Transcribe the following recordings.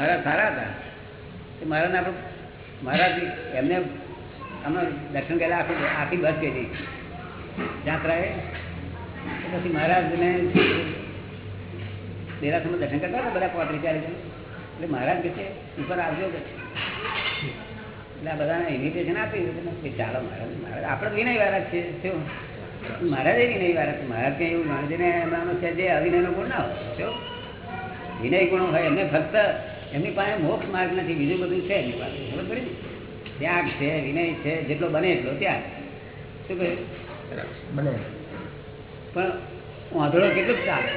મહારાજ સારા હતા. તે મહારાજને આપણે મારાથી એમને અમે દર્શન કરેલા આખું આખી બસ ગઈ હતી જાત્રાએ પછી મહારાજને દેરાસરમાં દર્શન કરતા હતા બધા પોત્રીસ ચાલીસ એટલે મહારાજ કે છે ઉપર આવજો એટલે આ બધાને ઇન્વિટેશન આપી દીધું ચાલો મહારાજ મહારાજ, આપણે વિનય વાળા છે શું? મહારાજ વિનય વાળા છે. મહારાજ કઈ એવું ગણજે એમનાનો છે જે અવિનયનો ગુણ ના હોય વિનય ગુણો હોય, એમને ફક્ત એમની પાસે મોક્ષ માર્ગ નથી બીજું બધું છે એમની પાસે ખબર પડે? ને? ત્યાગ છે વિનય છે જેટલો બને એટલો ત્યાગ. શું કહે બને. પણ વાંધળો કેટલો ચાલે?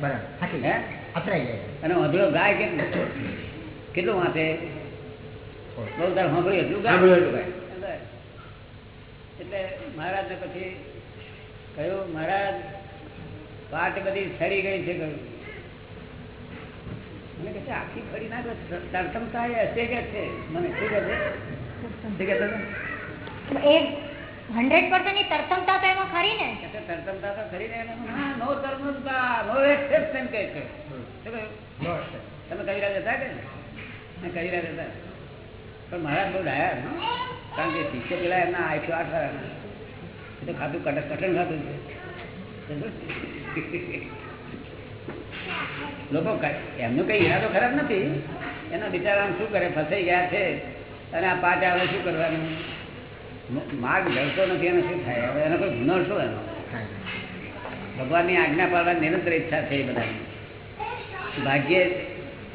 બરાબર. હે? અથડાઈ જાય. અને વાંધળો ગાય કેટલો કેટલું વાંચે? બહુ તાર સાંભળ્યું એટલું ગાય? ગાય. એટલે મહારાજને પછી કહ્યું મહારાજ પાટ બધી સડી ગઈ છે કહ્યું કહે છે આખી ફરી ના તરતમતા એ હશે કે છે? મને શું કહે છે? શું કહેતો હતો? એ હંડ્રેડ પર્સન્ટની તરતમતા તો એમાં ખરી ને? કે તરતમતા તો ખરી ને નો તરતમતા નો એક્સેપ્શન કહે છે. તમે કઈ રહ્યા હતા કે મેં કઈ રહ્યા હતા. પણ મારા બહુ ડાયા. કારણ કે શિષ્ય પેલા એમના આઠસો આઠ એ તો ખાતું કટક કટન ખાધું છે. લોકો એમનું કઈ ઈરાદો ખરાબ નથી. એના બિચારા શું કરે? ફસાઈ ગયા છે. અને આ પાટ આવે શું કરવાનું? માર્ગ ઢળતો નથી, એને શું થાય? હવે એનો કોઈ ગુનો શું એનો? ભગવાનની આજ્ઞા પાડવાની નિરંતર ઈચ્છા છે એ બધાની. ભાગ્યે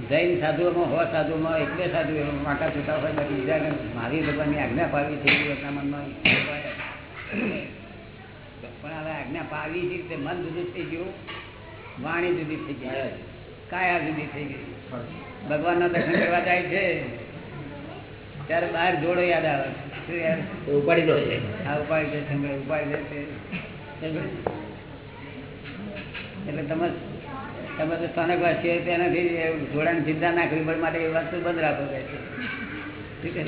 જૈન સાધુઓમાં, હો સાધુઓમાં બે સાધુ એવા માટા છૂટા હોય બાકી બીજાને મારી ભગવાનની આજ્ઞા પાડવી છે, એ એમના મનમાં પણ હવે આજ્ઞા પાડવી છે, તે મન જુદું થઈ ગયું. વાણી જુદી થઈ ગઈ. કાયા જુદી થઈ ગઈ. ભગવાનના દર્શન કરવા જાય છે ત્યારે બહાર જોડો યાદ આવે ઉપાડી લો છે આ ઉપાડી દે. છે ઉપાડી દે છે. એટલે તમે તમે તો સ્થાનકવાસી હોય તેનાથી જોડાણ ચિંતા ના કરવી પડે માટે એ વસ્તુ બંધ રાખો કહે છે. ઠીક છે?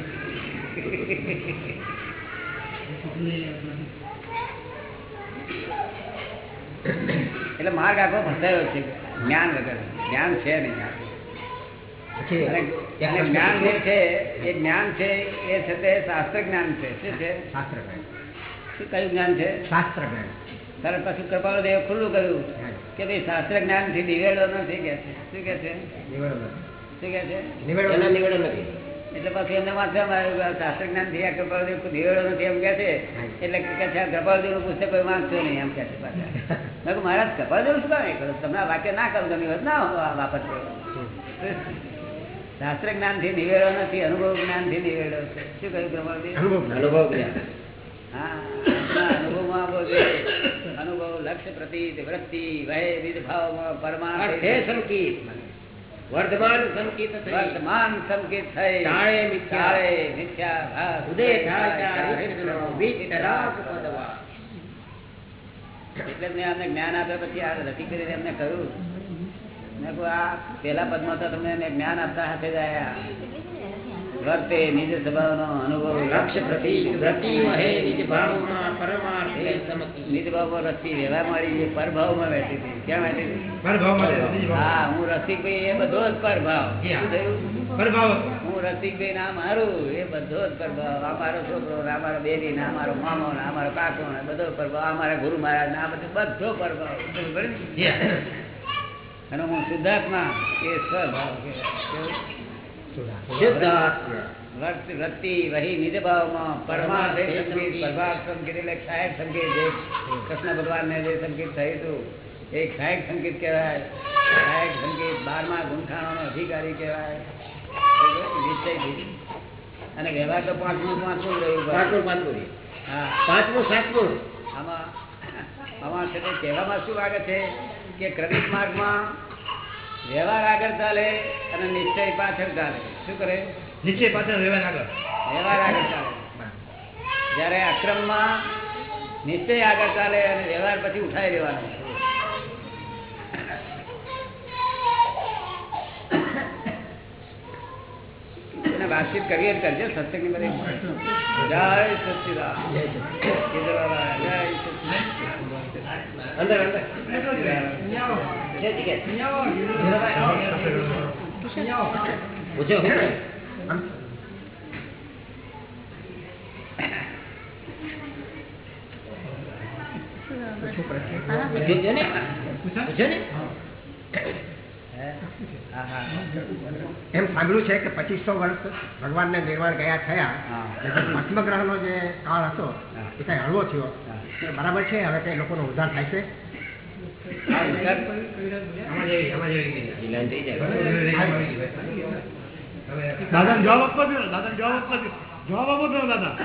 એટલે માર્ગ આખો ફસાયો છે. જ્ઞાન વગર. જ્ઞાન છે નહીં જ્ઞાન જે છે એ જ્ઞાન છે એ છે તે શાસ્ત્ર જ્ઞાન છે. શું છે? શાસ્ત્ર શું કયું જ્ઞાન છે? શાસ્ત્ર જ્ઞાન તારે પછી કૃપાળુ દેવ ખુલ્લું કર્યું કે ભાઈ શાસ્ત્ર જ્ઞાનથી દિવેડો નથી કે છે. શું કે છે? નિવેડો શું કે છે? નિવેડો નિવેડો નથી. એટલે પછી એમને વાંચવામાં શાસ્ત્ર જ્ઞાનથી આ દિવેડો નથી એમ કે છે. એટલે કે છે નું પુસ્તક કોઈ વાંચતો નહીં એમ કે છે પાછા. મહારાજ કૃપાળુ શું કામ કરો તમે વાક્ય ના કરો ગમી હોત ના વા- શાસ્ત્ર જ્ઞાનથી નિવેડો નથી અનુભવ જ્ઞાનથી નિવેડો છે. શું કહ્યું કૃપાળુ અનુભવ અનુભવ લક્ષ્ય પ્રતિ વૃત્તિ વહે વિધ ભાવમાં પરમાર્થે અર્થે સંકિત વર્ધમાન સંકિત થઈ. વર્તમાન સંકેત થઈ. ટાળે મિથ્યા. ટાળે મિથ્યા. ઉદય. એટલે મેં અમને જ્ઞાન આપ્યા પછી આ રસી કરીને એમને કહ્યું. મેં કહ્યું આ પેલા પદમાં તો તમને જ્ઞાન આપતા હાથે જ આયા. વર્તે નિજ સ્વભાવનો અનુભવ. લક્ષ્ય પ્રતિ નિજ ભાવમાં પરમાર્થે રસી મારી જે પરભાવમાં બેઠી હતી. ક્યાં બેઠી હા હું રસિકભાઈ એ બધો જ પરભાવ. શું હું રસિકભાઈ ના મારું એ બધો જ પ્રભાવ. આ મારો છોકરો ને આ મારો બેબી ને મારો મામો ના મારો કાકો ને બધો પરભાવ. આ મારા ગુરુ મહારાજ ના આ બધો બધો પ્રભાવ? અને હું શુદ્ધાત્મા એ સ્વભાવ કહેવાય. વૃત્તિ વહી નિજ ભાવમાં પરમાર્થે એટલે જે કૃષ્ણ ભગવાનને જે સંકેત થયું હતું એ સહાયક સંગીત કહેવાય. સહાયક સંગીત બારમા ગુંઠાણોનો અધિકારી કહેવાય. અને વ્યવહાર તો પાંચમું પાંચમું રહ્યું. પાંચમું પાંચમું હા. પાંચમું સાતમું. આમાં આમાં કહેવામાં શું લાગે છે? કે ક્રમિક માર્ગમાં વ્યવહાર આગળ ચાલે અને નિશ્ચય પાછળ ચાલે. શું કરે? નિશ્ચય પાછળ વ્યવહાર આગળ. વ્યવહાર આગળ ચાલે. જ્યારે અક્રમમાં નિશ્ચય આગળ ચાલે અને વ્યવહાર પછી ઉઠાઈ લેવાનો વાતચીત કરીએ તો કરજો સત્સંગની બધી જય સચિદાન જય સચિદાન. કેજરીવાલ, જય સચિદાન. અંદર અંદર છે ટિકિટ આપણે પૂછો પૂછો. આમ પૂછો પ્રશ્ન પૂછજો ને પૂછો ને હે? હા હા એમ સાંભળ્યું છે કે પચીસો વર્ષ ભગવાનને નિર્વાણ ગયા થયા. એટલે જે કાળ હતો એ કઈ હળવો થયો. બરાબર છે? હવે કઈ લોકોનો ઉદ્ધાર થાય છે? દાદા જવાબ આપવા દો દાદા જવાબ આપવા દો. જવાબ આપો દાદા.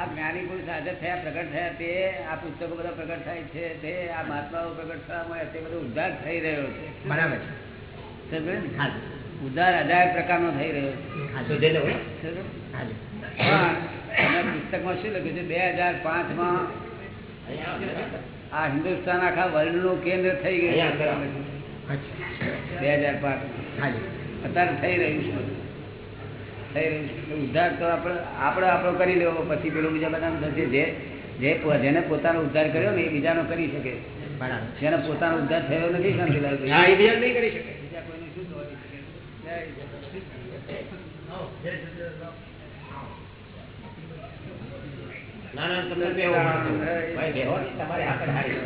આ જ્ઞાની પુરુષ હાજર થયા પ્રગટ થયા તે આ પુસ્તકો બધા પ્રગટ થાય છે તે આ મહાત્માઓ પ્રગટ થવા તે બધો ઉદ્ધાર થઈ રહ્યો છે. બરાબર ને? ઉદ્ધાર હજાર પ્રકારનો થઈ રહ્યો છે. પુસ્તકમાં શું લખ્યું છે? બે હજાર પાંચમાં માં આ હિન્દુસ્તાન આખા વર્લ્ડનું કેન્દ્ર થઈ ગયું બે હજાર પાંચ અત્યારે થઈ રહ્યું છે બધું. થઈ રહ્યું છે એટલે ઉદ્ધાર તો આપણે આપણે આપણો કરી લેવો પછી પેલું બીજા બધા થશે. જે જે જેને પોતાનો ઉદ્ધાર કર્યો ને એ બીજાનો કરી શકે. જેને પોતાનો ઉદ્ધાર થયો નથી એ નહીં કરી શકે. બીજા કોઈને શું ના ના તમને તમારે આગળ હારી.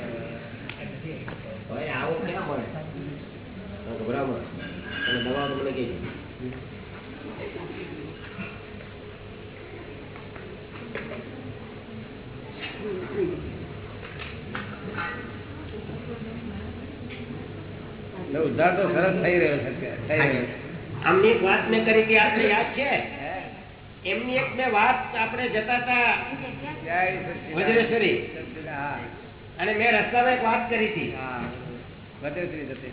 ભાઈ આવું ક્યાં મળે. અને દવા તો મને કહેજો. એટલે ઉદ્ધાર તો સરસ થઈ રહ્યો છે. આમની એક વાત મેં કરી હતી આપને યાદ છે? એમની એક મેં વાત આપણે જતા હતા વજ્રેશ્વરી. અને મેં રસ્તામાં એક વાત કરી હતી. હા. વજ્રેશ્વરી જતી.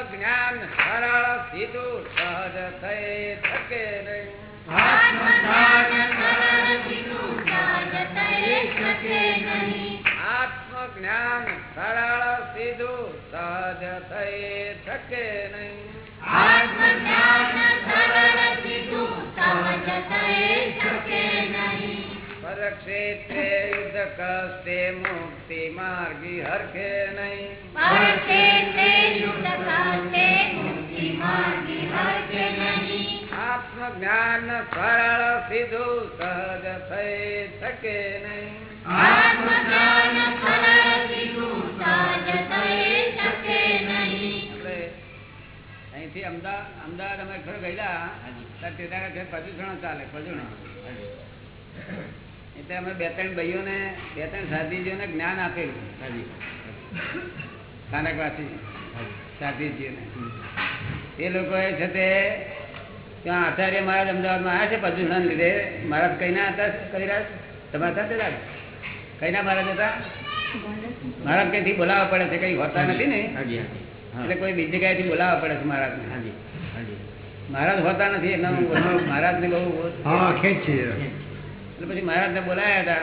આત્મજ્ઞાન સરળ સીધું સહજ થઈ શકે નહીં. આત્મજ્ઞાન સરળ સીધું સહજ થઈ શકે નહીં. આત્મજ્ઞાન સરળ સીધું સહજ થઈ શકે યુદ્ધ કષ્ટે મુક્તિ માર્ગી હરખે નહીં. આત્મ યુદ્ધ કષ્ટે મુક્તિ માર્ગી હરકે નહીં. આત્મજ્ઞાન સરળ સીધું સહજ થઈ શકે નહીં. આત્મજ્ઞાન સરળ સીધું સહજ થઈ શકે નહીં. અહીંથી અમદાવાદ અમદાવાદ અમે ઘર ગયેલા તે છે પ્રદૂષણ ચાલે પ્રદૂષણ. એટલે અમે બે ત્રણ ભાઈઓને બે ત્રણ સાધીજીઓને જ્ઞાન આપેલું સ્થાનકવાસી સાધીજીઓને એ લોકોએ છે તે ત્યાં આચાર્ય મહારાજ અમદાવાદમાં આવ્યા છે પ્રદૂષણ લીધે. મહારાજ કઈના હતા કઈ રાજ તમારા સાથે રાજ કઈના મહારાજ હતા? મહારાજ કઈથી બોલાવવા પડે છે કઈ હોતા નથી ને? એટલે કોઈ બીજી જગ્યાએથી બોલાવવા પડે છે મહારાજને. હાજી હાજી. મહારાજ હોતા નથી એમના મહારાજને બહુ હા ખેંચ છે એટલે પછી મહારાજને બોલાયા હતા.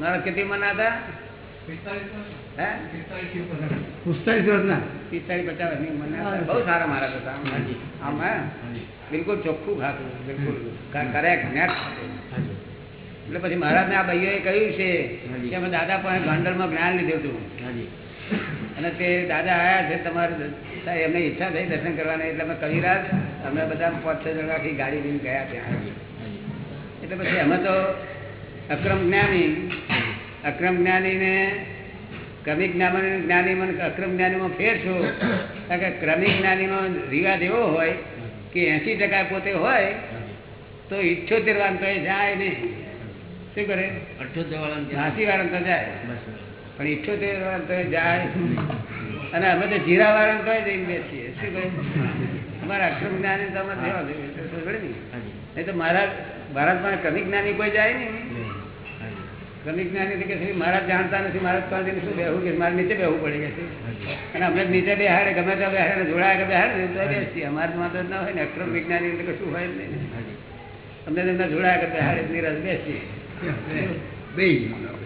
મહારાજ કેટલી મના હતા? હે? વર્ષના? પિસ્તાળીસ પચાસ વર્ષની ઉંમરના બહુ સારા મહારાજ હતા. આમ. બિલકુલ ચોખ્ખું ખાતું બિલકુલ. એટલે પછી મહારાજને આ ભાઈઓએ કહ્યું છે હાજી. કે અમે દાદા પણ ગોંડલમાં જ્ઞાન લીધું હતું. હાજી. અને તે દાદા આવ્યા છે તમારે એમને ઈચ્છા થઈ દર્શન કરવાની એટલે અમે કવિરાજ અમે બધા પાંચ છ જણા ગાડી લઈને ગયા ત્યાં. એટલે પછી અમે તો અક્રમ જ્ઞાની. અક્રમ જ્ઞાનીને ક્રમિક જ્ઞાની જ્ઞાનીમાં અક્રમ જ્ઞાનીમાં ફેર છો. કારણ કે ક્રમિક જ્ઞાનીમાં રિવાજ એવો હોય કે એસી ટકા પોતે હોય તો ઇઠ્યોતેર વાળા તો જાય નહીં. શું કરે? અઠ્યોતેર વાળા એસી વાળા તો જાય. પણ ઇઠ્યોતેર વાર તો જાય. અને અમે તો જીરા વાળા તો જઈને બેસીએ. શું કહે અમારા અક્ષર જ્ઞાની તો અમારે જવા દેવું તો મારા ભારતમાં ક્રમિક જ્ઞાની કોઈ જાય ને કમી જ્ઞાની કે મહારાજ જાણતા નથી મહારાજ પાસે શું બેહવું કે? મારે નીચે બેહવું પડે કે અને અમે નીચે બેહાડે ગમે ત્યાં બેહાડે જોડાયા કે બેહાડે ને તો બેસીએ. અમારે વાંધો ના હોય ને અક્રમ વિજ્ઞાની એટલે કશું હોય નહીં અમને એમના જોડાયા કે બેહાડે નિરસ બેસીએ. બે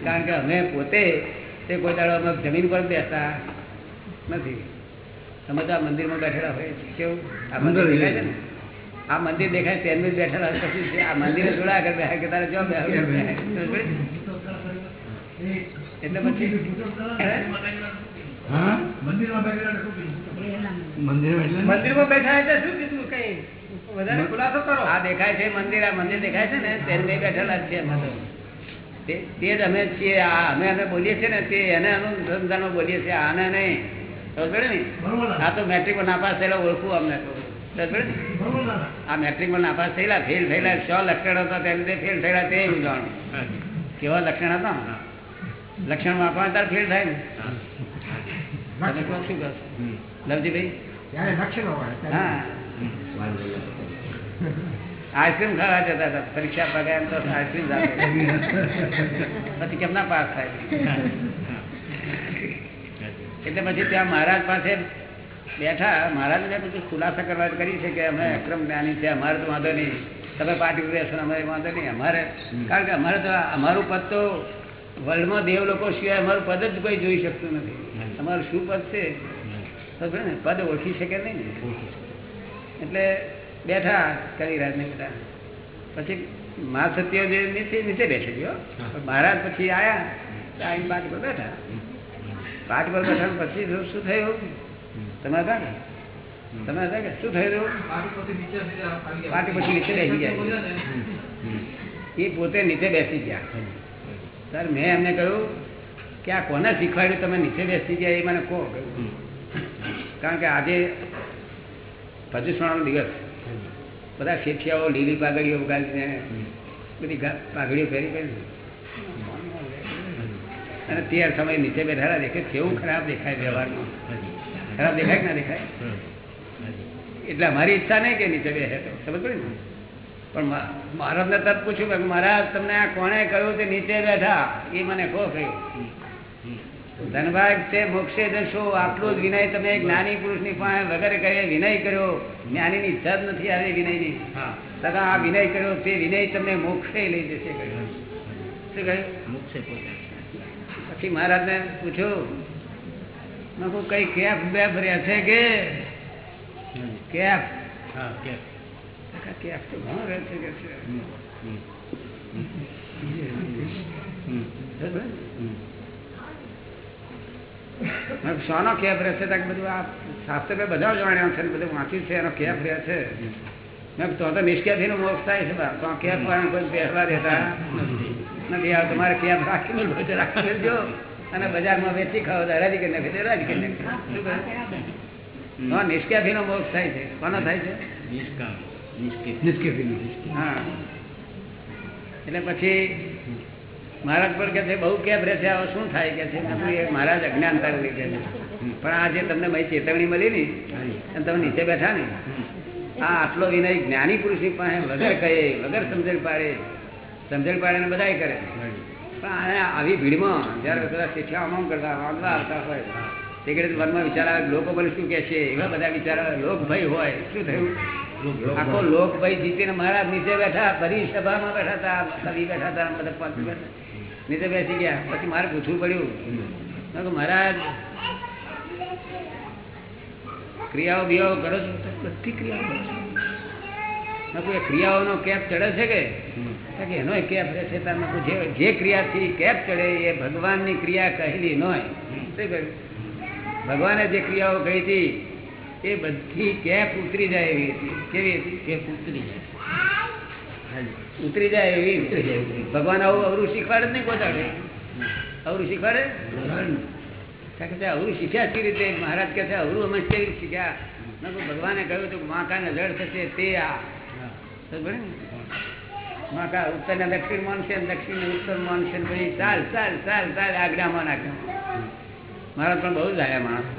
કારણ કે અમે પોતે તે કોઈ દાડો અમે જમીન પર બેસતા નથી. અમે તો આ મંદિરમાં બેઠેલા હોય કેવું? આ મંદિર દેખાય છે ને? આ મંદિર દેખાય તેનું જ બેઠેલા પછી છે. આ મંદિર જોડા કે તારે જો એટલે પછી મંદિરમાં બેઠેલા શું કીધું? મંદિરમાં એટલે? મંદિરમાં બેઠા એટલે શું કીધું? કઈ વધારે ખુલાસો કરો. આ દેખાય છે મંદિર આ મંદિર દેખાય છે ને? તેને બે બેઠેલા જ છે અમે તો. તે જ અમે છીએ આ અમે અમે બોલીએ છીએ ને તે એને અનુસંધાનમાં બોલીએ છીએ આને નહીં. ખબર ને. આ તો મેટ્રિકમાં નાપાસ થયેલા ઓળખું અમને તો. આ મેટ્રિકમાં નાપાસ થયેલા ફેલ થયેલા છ લક્ષણ હતા તેમ તે ફેલ થયેલા તે જાણું. કેવા લક્ષણ હતા? લક્ષણ આપવા તાર ફેલ થાય ને. શું કરશો લવજીભાઈ? આઈસ્ક્રીમ ખાવા જતા હતા પરીક્ષા પગાર તો આઈસ્ક્રીમ પછી કેમના પાસ થાય? એટલે પછી ત્યાં મહારાજ પાસે બેઠા મહારાજને બધું ખુલાસા કરવા કરી છે કે અમે અક્રમ જ્ઞાની છે અમારે તો વાંધો નહીં. તમે પાર્ટી રહેશો અમારે વાંધો નહીં અમારે. કારણ કે અમારે તો અમારું પદ તો વર્લ્ડમાં દેવ લોકો સિવાય અમારું પદ જ કોઈ જોઈ શકતું નથી. અમારું શું પદ છે? ખબર ને પદ ઓળખી શકે નહીં ને. એટલે બેઠા કરી રાત ને બેઠા પછી મા સત્ય જે નીચે નીચે બેસી ગયો મહારાજ પછી આવ્યા તો આવીને પાટ પર બેઠા. પાટ પર બેઠા પછી શું થયું? તમે હતા ને તમે કે? શું થયું નીચે બેસી એ પોતે નીચે બેસી ગયા સર, મેં એમને કહ્યું કે આ કોને શીખવાડ્યું તમે નીચે બેસી ગયા એ મને કહો. કારણ કે આજે પ્રદૂષણનો દિવસ. બધા શેઠિયાઓ, લીલી પાઘડીઓ ઉગાડીને બધી પાઘડીઓ પહેરી પહેરી અને તે સમય નીચે બેઠેલા દેખે કેવું ખરાબ દેખાય વ્યવહારમાં. ખરાબ દેખાય કે ના દેખાય? એટલે અમારી ઈચ્છા નહીં કે નીચે બેસે તો સમજ પડે ને? પણ મહારાજને તરત પૂછ્યું કે મહારાજ તમને આ કોણે કહ્યું કે નીચે બેઠા? એ મને કહો કહ્યું ધનભાગ તે મોક્ષે જશો. આટલું જ વિનય તમે જ્ઞાની પુરુષની પાસે વગર કરે વિનય કર્યો. જ્ઞાનીની ઈચ્છા જ નથી આવી વિનયની. તથા આ વિનય કર્યો તે વિનય તમને મોક્ષે લઈ જશે કહ્યું. શું કહ્યું? મોક્ષે પછી મહારાજને પૂછ્યું કઈ કેફ બેફ રહ્યા છે કે? કેફ કેફ તો ઘણો રહે છે કે શાનો કેફ બધું આ શાસ્ત્ર મેં બધા જાણ્યા છે ને બધું વાંચ્યું છે એનો કેફ રહે છે. મેં તો તો નિષ્કેફી નિષ્કેફીનો મોક્ષ થાય છે. તો કેફ કોઈ પહેરવા દેતા નથી. આ તમારે કેફ રાખીને રાખી લેજો. અને બજારમાં વેચી ખાવ તો હરાજી કરી નાખે તો કરી નાખે. હા નિષ્કેફીનો મોક્ષ થાય છે. કોનો થાય છે. હા. એટલે પછી મહારાજ પર કે છે બહુ કેફ રહેશે છે હવે શું થાય? કે છે મહારાજ અજ્ઞાનતા લીધે છે. પણ આ જે તમને મારી ચેતવણી મળી ને અને તમે નીચે બેઠા ને આ આટલો વિનય જ્ઞાની પુરુષની પાસે વગર કહે વગર સમજણ પાડે. સમજણ પાડે ને બધાય કરે. પણ આવી ભીડમાં જયારે બધા શિક્ષા આમ કરતા વાંધવા આવતા હોય. તે ઘડી મનમાં વિચાર આવે લોકો મને શું કે છે એવા બધા વિચાર આવે લોકભય હોય. શું થયું? આખો લોકભાઈ જીતીને મહારાજ નીચે બેઠા ફરી સભામાં બેઠા હતા ફરી બેઠા હતા બધા પાંચ બેઠા. નીચે બેસી ગયા. પછી મારે પૂછવું પડ્યું. મહારાજ ક્રિયાઓ બિયાઓ કરો છો? બધી ક્રિયાઓ કરો છો. ક્રિયાઓનો કેપ ચડે છે કે? તો કે એનો કેપ રહે છે તાર જે જે ક્રિયાથી કેપ ચડે એ ભગવાનની ક્રિયા કહેલી નો ભગવાને જે ક્રિયાઓ કહી હતી એ બધી કેપ ઉતરી જાય એવી હતી? કેવી હતી? કેપ ઉતરી જાય. ઉતરી જાય એવી? ઉતરી જાય. ભગવાન આવું અવરું શીખવાડે જ નહીં પહોંચાડે અવરું શીખવાડે? કારણ કે અવરું શીખ્યા કેવી રીતે? મહારાજ કહે છે અવરું અમે કેવી રીતે શીખ્યા? ભગવાને કહ્યું હતું માકાને જળ થશે તે આ. બરાબર ને? ઉત્તર ને દક્ષિણ માનશે દક્ષિણ ને ઉત્તર માનશે પછી ચાલ ચાલ ચાલ ચાલ આજ્ઞામાં નાખે. મારા પણ બહુ જ માણસ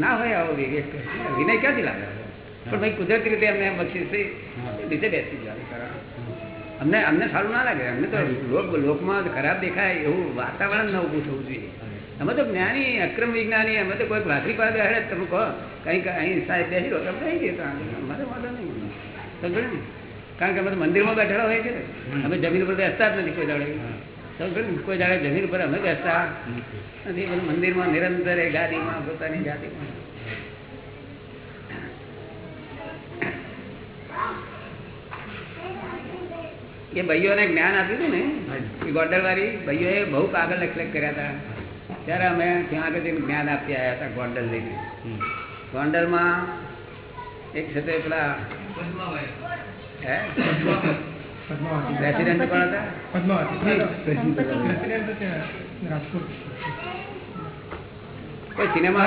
ના હોય આવો વિવેક. વિનય ક્યાંથી લાગે પણ ભાઈ કુદરતી રીતે અમને બક્ષી રીતે બેસી જવાનું અમને અમને સારું ના લાગે. અમને તો લોક, લોકમાં ખરાબ દેખાય એવું વાતાવરણ ન ઊભું થવું જોઈએ. અમે તો જ્ઞાની, અક્રમ વિજ્ઞાની, અમે તો કોઈ ભાખરી પાસે બેહાડે તમે કહો, કંઈક અહીં સાહેબ બેસી રહો તમે બેસી જતા અમારે વાંધો નહીં. સમજો ને? કારણ કે અમે તો મંદિરમાં બેઠેલા હોય છે ને. અમે જમીન ઉપર બેસતા જ નથી કોઈ દાડે. કોઈ દાડે જમીન ઉપર અમે બેસતા. નથી મંદિરમાં નિરંતર એ ગાદીમાં પોતાની જાતિમાં. એ ભાઈઓને જ્ઞાન આપ્યું હતું ને એ ગોંડલવાળી ભાઈઓએ બહુ કાગળ લખ લખ કર્યા હતા. ત્યારે અમે ત્યાં આગળ જઈને જ્ઞાન આપી આવ્યા હતા ગોંડલ લઈને. ગોંડલમાં એક છે તે પેલા પ્રેસિડેન્ટ કોણ હતા? પદ્માવતી. ત્યાં રાજકોટ. કોઈ સિનેમા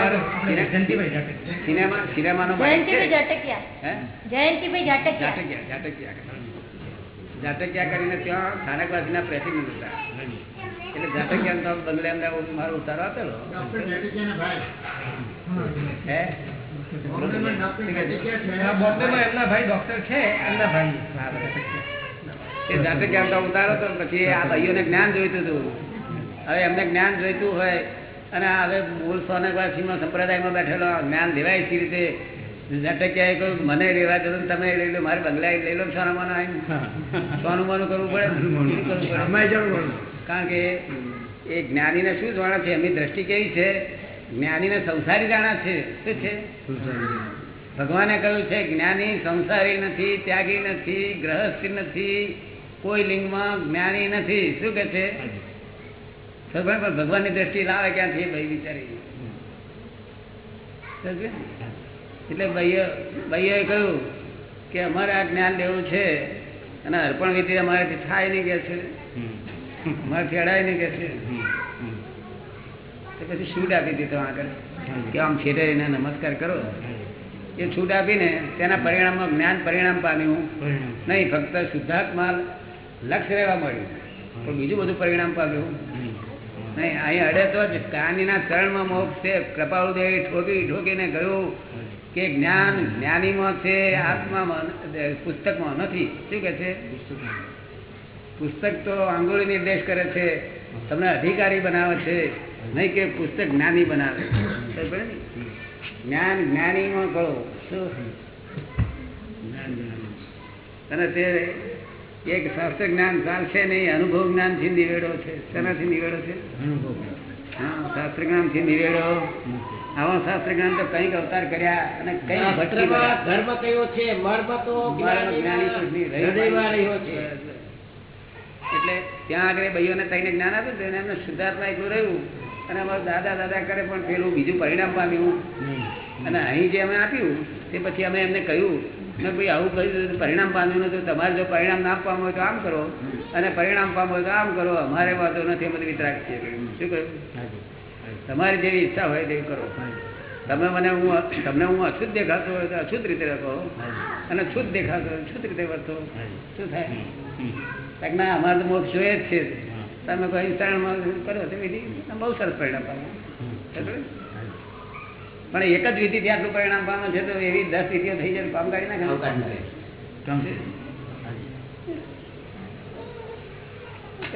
સિનેમા સિનેમાનો જયંતિભાઈ ઝાટકિયા જયંતિભાઈ જાટકિયા. જાટકિયા જાટકિયા કરીને ત્યાં સ્થાનકવાસીના પ્રેસિડેન્ટ હતા. એટલે જાટકિયા તો બંગલે અમને મારો ઉતારો આપેલો. હે? હા, બોમ્બેમાં એમના ભાઈ ડોક્ટર છે એમના ભાઈ એ જાટકિયા તો ઉતારો તો પછી આ ભાઈઓને જ્ઞાન જોઈતું હતું. હવે એમને જ્ઞાન જોઈતું હોય અને હવે મૂળ સોનકવાસીમાં સંપ્રદાયમાં બેઠેલો જ્ઞાન લેવાય સી રીતે? કહ્યું મને લેવા જતો તમે લઈ લો મારે બંગલા લઈ લો સોના મોના આવીને સોનું મોનું કરવું પડે? ને? કરવું પડે? કારણ કે એ જ્ઞાનીને શું જાણે છે? એમની દ્રષ્ટિ કેવી છે? જ્ઞાનીને સંસારી જાણા છે. શું છે? ભગવાને કહ્યું છે જ્ઞાની સંસારી નથી ત્યાગી નથી ગ્રહસ્થી નથી કોઈ લિંગમાં જ્ઞાની નથી. શું કે છે? ભગવાન પણ ભગવાનની દ્રષ્ટિ લાવે ક્યાંથી? ભાઈ બિચારી એટલે ભાઈઓ ભાઈઓએ કહ્યું કે અમારે આ જ્ઞાન લેવું છે અને અર્પણ વિધિ અમારાથી થાય નહીં કે છે. અમારે અડાય નહીં કે છે. તો પછી છૂટ આપી દીધો આગળ. કે આમ છેડે એને નમસ્કાર કરો. એ છૂટ આપીને તેના પરિણામમાં જ્ઞાન પરિણામ પામ્યું. નહીં ફક્ત શુદ્ધાત્મા લક્ષ્ય રહેવા મળ્યું. પણ બીજું બધું પરિણામ પામ્યું. નહીં અહીં અડે તો જ કાનીના ચરણમાં મોક્ષ છે. કૃપાળુદેવી ઠોકી ઠોકીને કહ્યું કે જ્ઞાન જ્ઞાનીમાં છે આત્મામાં પુસ્તકમાં નથી. શું કે છે? પુસ્તક તો આંગોળી નિર્દેશ કરે છે. તમને અધિકારી બનાવે છે. નહીં કે પુસ્તક જ્ઞાની બનાવે? જ્ઞાન જ્ઞાનીમાં કહો. અને તે એક શાસ્ત્ર જ્ઞાન ચાલશે નહીં અનુભવ જ્ઞાનથી નિવેડો છે. શેનાથી નિવેડો છે? હા શાસ્ત્ર જ્ઞાનથી નિવેડો. આવા શાસ્ત્ર જ્ઞાન તો કંઈક અવતાર કર્યા અને ગયા. ધર્મ કયો છે? મર્મ તો જ્ઞાની રહ્યો છે. એટલે ત્યાં આગળ ભાઈઓને થઈને જ્ઞાન આપ્યું તો એમને શુદ્ધાત્મા એટલું રહ્યું. અને અમારા દાદા દાદા કરે પણ પેલું બીજું પરિણામ પામ્યું. અને અહીં જે અમે આપ્યું તે પછી અમે એમને કહ્યું મેં ભાઈ આવું કહ્યું તો પરિણામ પામ્યું નતું તમારે જો પરિણામ ના પામવું હોય તો આમ કરો. અને પરિણામ પામવું હોય તો આમ કરો. અમારે વાતો નથી અમે વિતરાક છીએ. શું કહ્યું? તમારી જેવી ઈચ્છા હોય તેવી કરો. તમે મને હું તમને હું અશુદ્ધ દેખાતો હોય તો અશુદ્ધ રીતે રાખો. અને શુદ્ધ દેખાતો હોય શુદ્ધ રીતે વર્તો. શું થાય? ના, અમારે તો મોક્ષ જોઈએ જ છે. તમે કોઈ શરણમાં કરો તો વિધિ બહુ સરસ પરિણામ પામે. પણ એક જ વિધિથી આટલું પરિણામ પામે છે તો એવી દસ વિધિઓ થઈ જાય કામ કાઢી નાખે કરે.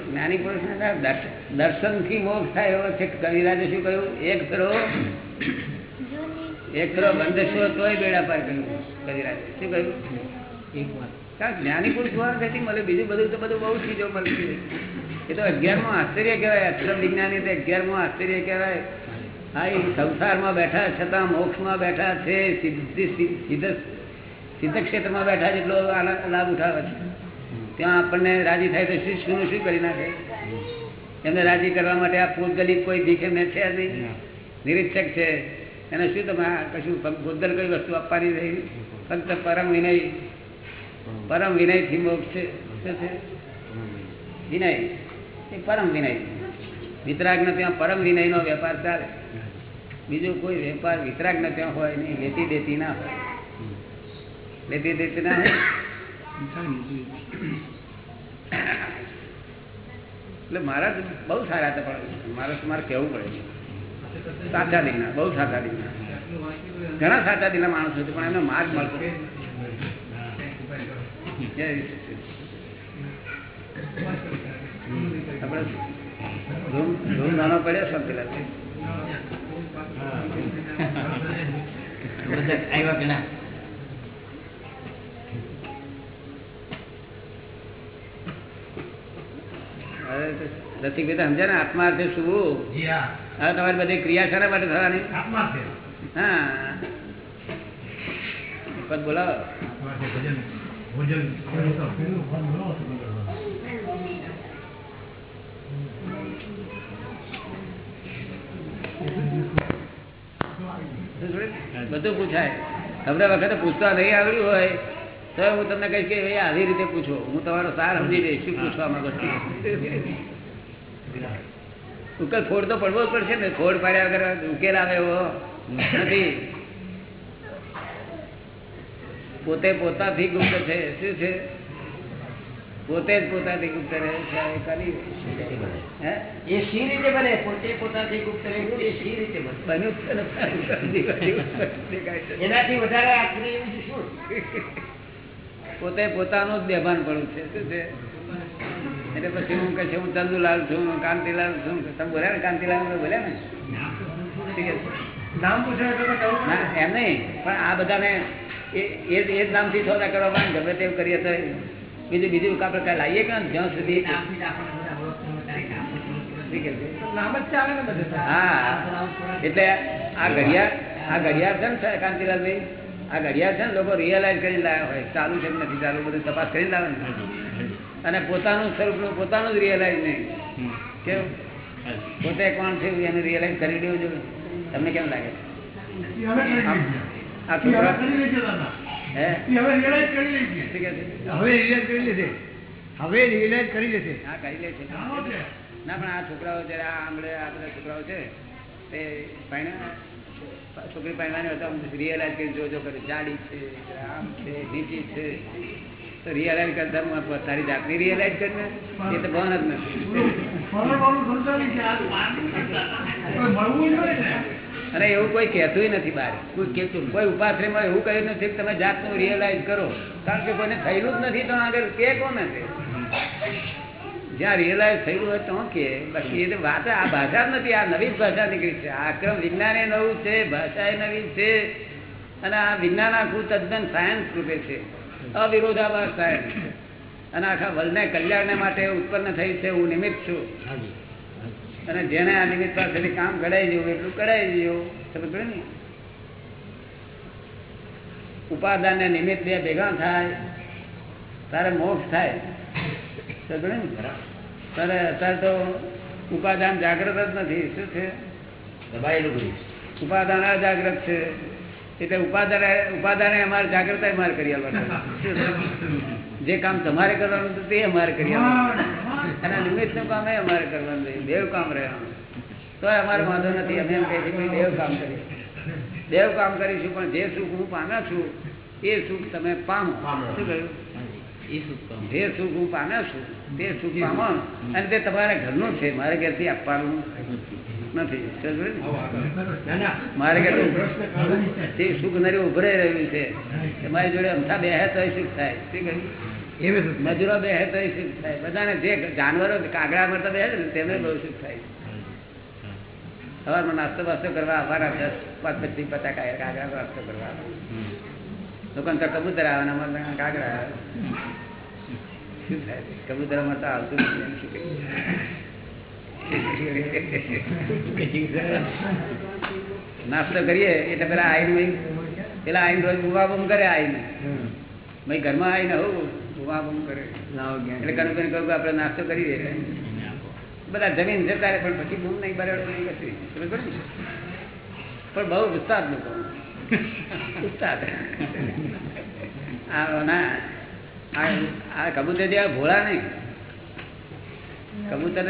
જ્ઞાની સાહેબ દર્શન દર્શનથી મોક્ષ થાય એવો છે. કવિરાજે શું કહ્યું? એક ફેરો એક ફેરો બંધશો તોય બેડા પાર કર્યું, કવિરાજે. શું કહ્યું? કારણ કે જ્ઞાની પુરુષ વાર નથી મળે બીજું બધું તો બધું બહુ ચીજો મળતી. એ તો અગિયારમાં આશ્ચર્ય કહેવાય અક્ષર વિજ્ઞાની તો અગિયારમાં આશ્ચર્ય કહેવાય. હા એ સંસારમાં બેઠા છતાં મોક્ષમાં બેઠા છે સિદ્ધિ સિદ્ધ ક્ષેત્રમાં બેઠા જેટલો લાભ ઉઠાવે છે. ત્યાં આપણને રાજી થાય તો શું શું શું કરી નાખે? એમને રાજી કરવા માટે આ પૂતગલિક કોઈ ભીખ મેં છે નહીં. નિરીક્ષક છે. એને શું તમે કશું ભૂતગલ કઈ વસ્તુ આપવાની રહી? ફક્ત પરમ વિનય પરમ વિનયથી મોક્ષ છે શું છે? વિનય. એ પરમ વિનય. વિતરાગને ત્યાં પરમ વિનયનો વેપાર ચાલે. બીજો કોઈ વેપાર વિતરાગને ત્યાં હોય નહીં, લેતી દેતી ના હોય. લેતી દેતી ના હોય. એટલે મારા બહુ સારા હતા પણ મારે મારે કહેવું પડે સાચા દિલના, બહુ સાચા દિલના. ઘણા સાચા દિલના માણસો છે, પણ એમનો માર્ગ મળતો. આપણે નાનો પડ્યો શાંતિલાલ આવ્યા કે ના હવે તો રસિકભાઈ તો સમજ્યા ને આત્મા છે શું હવે તમારી બધી ક્રિયા શાના માટે થવાની હા બોલાવો છે બધું પૂછાય. તમને વખતે પૂછતા નહીં આવડ્યું હોય, તો હું તમને કહીશ કે ભાઈ આવી રીતે પૂછો. હું તમારો સાર સમજી દઈશ શું પૂછવા માંગો છો? ઉકેલ ફોડ તો પડવો જ પડશે ને. ફોડ પાડ્યા વગર ઉકેલ આવે એવો નથી. પોતે પોતાથી ગુપ્ત છે શું છે? પોતે જ પોતાથી ગુપ્ત રહે છે એ કરી એ સી રીતે બને? પોતે પોતાથી ગુપ્ત રહે એ સી રીતે બને? બન્યું. એનાથી વધારે આખરી શું? પોતે પોતાનું જ બેભાન પડું છે શું છે? એટલે પછી હું કહે છે હું ચંદુલાલ છું કાંતિલાલ છું. તમે બોલ્યા ને કાંતિલાલ તો બોલ્યા ને? નામ પૂછ્યું એમ નહીં પણ આ બધાને એ એ જ નામથી સોદા કરવા માંગે ગમે તેવું કરીએ તો બીજું બીજું આપણે કાંઈ લાવીએ કે જ્યાં સુધી નામ જ ચાલે ને હા. એટલે આ ઘડિયાળ આ ઘડિયાળ છે ને કાંતિલાલભાઈ આ ઘડિયાળ છે ને લોકો રિયલાઇઝ કરી લાવ્યા હોય. ચાલુ છે નથી ચાલુ બધું તપાસ કરી લાવે ને. અને પોતાનું સ્વરૂપનું પોતાનું જ રિયલાઇઝ નહીં. કેવું પોતે કોણ છે એનું રિયલાઇઝ કરી દેવું જોઈએ. તમને કેમ લાગે? હવે રિયલાઇઝ કરી લેશે કરી લેશે ના પણ આ છોકરાઓ જયારે આમળે આ બધા છોકરાઓ છે તે છોકરી પૈણાની હતા રિયલાઇઝ કરી જોજો કરે જાડી છે આમ છે નીચી છે. તો રિયલાઇઝ કરતા હું તારી જાતની રિયલાઇઝ કરીને એ તો ભાન જ નથી. અને એવું કોઈ કહેતું નથી બહાર. કોઈ કહેતું કોઈ ઉપાશ્રયમાં એવું કહ્યું નથી તમે જાતનું રિયલાઇઝ કરો. કારણ કે કોઈને થયેલું જ નથી તો આગળ કે કોને જ્યાં રિયલાઇઝ થયું હોય તો કે, બાકી એ વાત આ ભાષા નથી, આ નવી ભાષા નીકળી છે. આ ક્રમ વિજ્ઞાન એ નવું છે ભાષા એ નવી છે. અને આ વિજ્ઞાન આખું તદ્દન સાયન્સ રૂપે છે. અવિરોધાભાસ સાયન્સ અને આખા વર્લ્ડને કલ્યાણને માટે ઉત્પન્ન થયું છે હું નિમિત્ત છું. અને જેને આ નિમિત્ત પાસેથી કામ કઢાઈ જવું એટલું કઢાઈ જવું સમજ ને? ઉપાદાન ને નિમિત્ત બે ભેગા થાય તારે મોક્ષ થાય. સમજ ને? તારે અત્યારે તો ઉપાદાન જાગ્રત જ નથી. શું છે? દબાયેલું ઉપાદાન અજાગ્રત છે. એટલે ઉપાદાન ઉપાદાને અમારે જાગ્રત માર કરી આવવાનું? જે કામ તમારે કરવાનું હતું તે અમારે કરી અને નિમિત્તનું કામ એ અમારે કરવાનું દેવ કામ રહેવાનું. તો અમારે વાંધો નથી. અમે એમ કહીએ છીએ કે દેવ કામ કરીએ. દેવ કામ કરીશું પણ જે સુખ હું પામ્યા છું એ સુખ તમે પામો. પામો. શું કહ્યું? જે સુખ હું પામ્યા છું તે સુખ પામો. અને તે તમારા ઘરનું છે. મારે ઘરથી આપવાનું. નથી. સમજ પડી ને? ના. ના મારે કે તે સુખ નરી ઉભરાઈ રહ્યું છે. તમારી જોડે અમથા બે તો સુખ થાય. શું કહ્યું? મજૂરો બે તો સુખ થાય. બધાને જે જાનવરો કાગડા મરતા બે ને તેમને બહુ સુખ થાય. સવારમાં નાસ્તો વાસ્તો કરવા આવવાના દસ પાંચ પચીસ પચાસ કાગડા કાગડા નાસ્તો કરવા. લોકોને તો કબૂતર આવવાના કાગડા આવે. શું થાય? કબૂતર અમારે તો આવતું નથી? નાસ્તો કરીએ એટલે પેલા આઈને પેલા આઈને રોજ બુવા બમ કરે આઈને. ભાઈ ઘરમાં આવીને હોવું બુવા બમ કરે. એટલે કનુભાઈ કહું આપણે નાસ્તો કરી દઈએ બધા જમીન જતા પણ પછી બૂમ નહીં બરાબર નહીં કરતી. સમજ પણ બહુ ઉસ્તાદ લોકો. ઉસ્તાદ. આ ના આ આ કબૂતર જેવા ભોળા નહીં. કબૂતર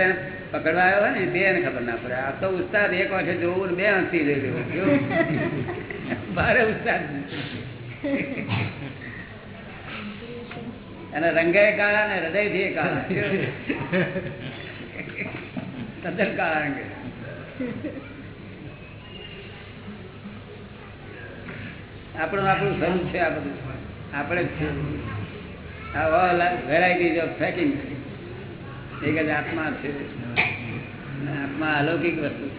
પકડવા આવ્યો હોય ને તે એને ખબર ના પડે. આ તો ઉસ્તાદ એક વાંખે જોવું બે હસ્તી લઈ લેવું? ભારે ઉસ્તાદ. અને રંગે કાળા ને હૃદયથી કાળા. તદ્દન કાળા રંગે. આપણું આપણું સ્વરૂપ છે આ બધું. આપણે વેરાયટીઝ ઓફ ફેકિંગ એક જ આત્મા છે. આત્મા અલૌકિક વસ્તુ